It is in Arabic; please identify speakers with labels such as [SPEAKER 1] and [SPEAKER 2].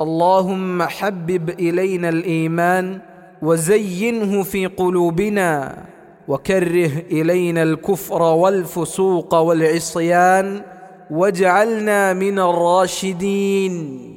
[SPEAKER 1] اللهم حبب إلينا الإيمان وزينه في قلوبنا وكره إلينا الكفر والفسوق والعصيان واجعلنا من الراشدين.